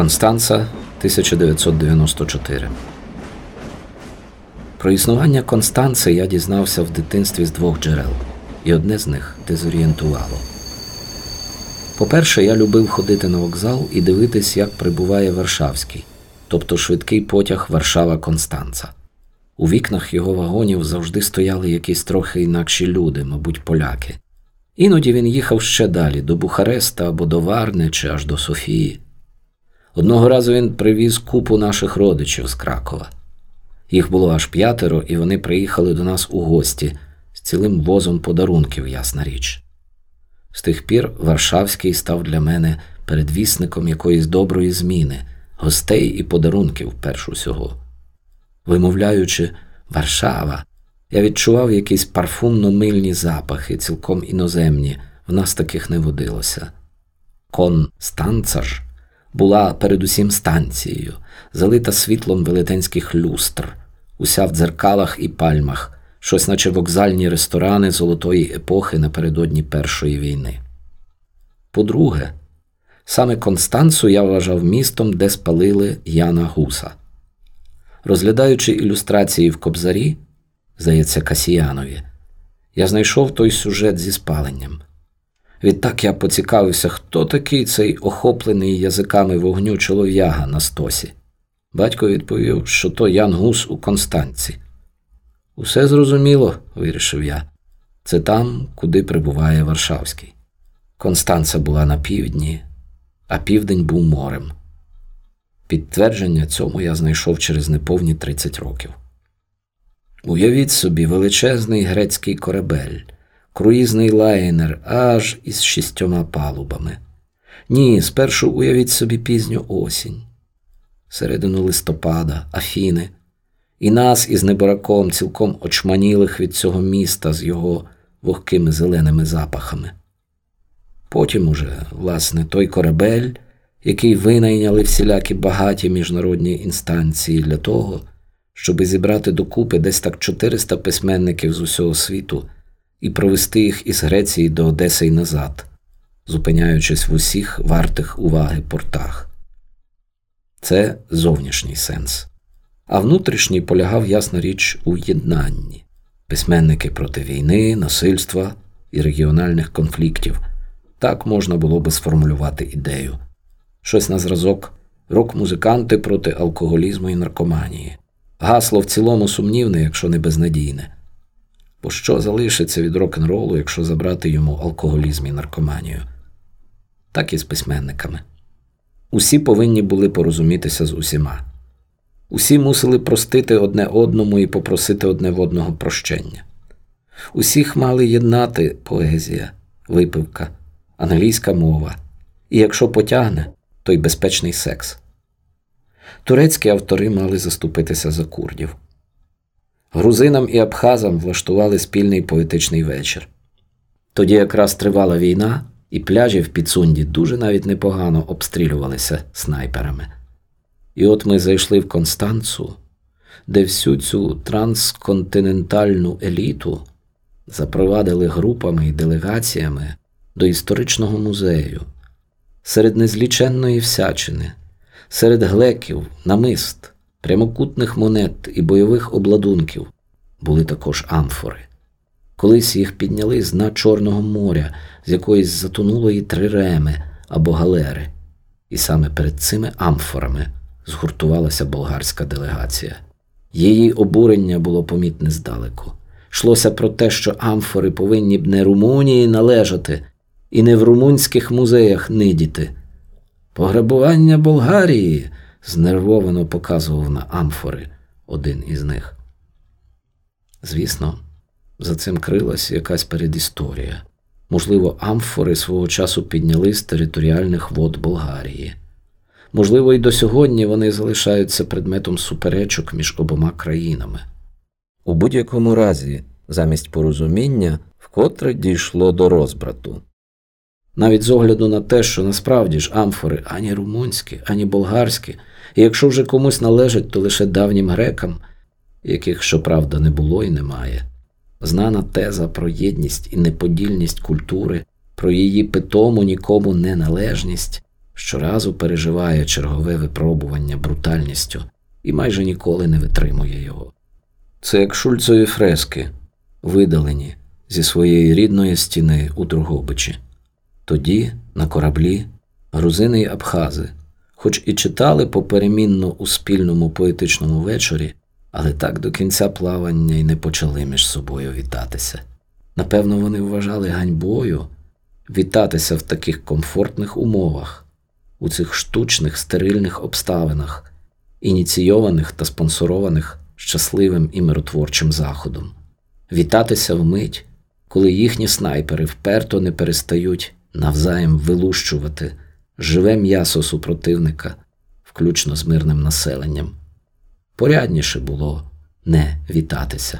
Констанца 1994 Про існування Констанци я дізнався в дитинстві з двох джерел, і одне з них дезорієнтувало. По-перше, я любив ходити на вокзал і дивитись, як прибуває Варшавський, тобто швидкий потяг Варшава Констанца. У вікнах його вагонів завжди стояли якісь трохи інакші люди, мабуть, поляки. Іноді він їхав ще далі, до Бухареста або до Варни чи аж до Софії. Одного разу він привіз купу наших родичів з Кракова. Їх було аж п'ятеро, і вони приїхали до нас у гості з цілим возом подарунків, ясна річ. З тих пір Варшавський став для мене передвісником якоїсь доброї зміни, гостей і подарунків перш усього. Вимовляючи Варшава, я відчував якісь парфумно-мильні запахи, цілком іноземні, в нас таких не водилося. Констанца ж була передусім станцією, залита світлом велетенських люстр, уся в дзеркалах і пальмах, щось, наче вокзальні ресторани золотої епохи напередодні Першої війни. По-друге, саме Констанцу я вважав містом, де спалили Яна Гуса. Розглядаючи ілюстрації в Кобзарі, здається, Касіянові, я знайшов той сюжет зі спаленням. Відтак я поцікавився, хто такий цей охоплений язиками вогню чолов'яга на стосі. Батько відповів, що то Ян Гус у Констанці. Усе зрозуміло, вирішив я. Це там, куди прибуває Варшавський. Констанца була на півдні, а південь був морем. Підтвердження цьому я знайшов через неповні 30 років. Уявіть собі величезний грецький корабель круїзний лайнер аж із шістьома палубами. Ні, спершу уявіть собі пізню осінь, середину листопада, Афіни, і нас із небораком, цілком очманілих від цього міста з його вогкими зеленими запахами. Потім уже, власне, той корабель, який винайняли всілякі багаті міжнародні інстанції для того, щоби зібрати докупи десь так 400 письменників з усього світу і провести їх із Греції до Одеси й назад, зупиняючись в усіх вартих уваги портах. Це зовнішній сенс. А внутрішній полягав ясна річ у єднанні письменники проти війни, насильства і регіональних конфліктів. Так можна було би сформулювати ідею. Щось на зразок рок-музиканти проти алкоголізму і наркоманії. Гасло в цілому сумнівне, якщо не безнадійне. Бо що залишиться від рок-н-ролу, якщо забрати йому алкоголізм і наркоманію? Так і з письменниками. Усі повинні були порозумітися з усіма. Усі мусили простити одне одному і попросити одне в одного прощення. Усіх мали єднати поезія, випивка, англійська мова, і якщо потягне, то й безпечний секс. Турецькі автори мали заступитися за курдів. Грузинам і абхазам влаштували спільний поетичний вечір. Тоді якраз тривала війна, і пляжі в Підсунді дуже навіть непогано обстрілювалися снайперами. І от ми зайшли в Констанцу, де всю цю трансконтинентальну еліту запровадили групами і делегаціями до історичного музею, серед незліченної всячини, серед глеків, намист прямокутних монет і бойових обладунків були також амфори. Колись їх підняли з дна Чорного моря, з якоїсь затонулої триреми або галери, і саме перед цими амфорами згуртувалася болгарська делегація. Її обурення було помітне здалеку. Йшлося про те, що амфори повинні б не Румунії належати і не в румунських музеях нидіти. Пограбування Болгарії знервовано показував на амфори один із них. Звісно, за цим крилась якась передісторія. Можливо, амфори свого часу підняли з територіальних вод Болгарії. Можливо, і до сьогодні вони залишаються предметом суперечок між обома країнами. У будь-якому разі, замість порозуміння, вкотре дійшло до розбрату. Навіть з огляду на те, що насправді ж амфори ані румунські, ані болгарські, і якщо вже комусь належать, то лише давнім грекам, яких, щоправда, не було і немає. Знана теза про єдність і неподільність культури, про її питому нікому неналежність, щоразу переживає чергове випробування брутальністю і майже ніколи не витримує його. Це як шульцові фрески, видалені зі своєї рідної стіни у Другобичі. Тоді, на кораблі, грузини й абхази, хоч і читали поперемінно у спільному поетичному вечорі, але так до кінця плавання й не почали між собою вітатися. Напевно, вони вважали ганьбою вітатися в таких комфортних умовах, у цих штучних стерильних обставинах, ініційованих та спонсорованих щасливим і миротворчим заходом, вітатися вмить, коли їхні снайпери вперто не перестають навзаєм вилущувати живе м'ясо супротивника, включно з мирним населенням. Порядніше було не вітатися.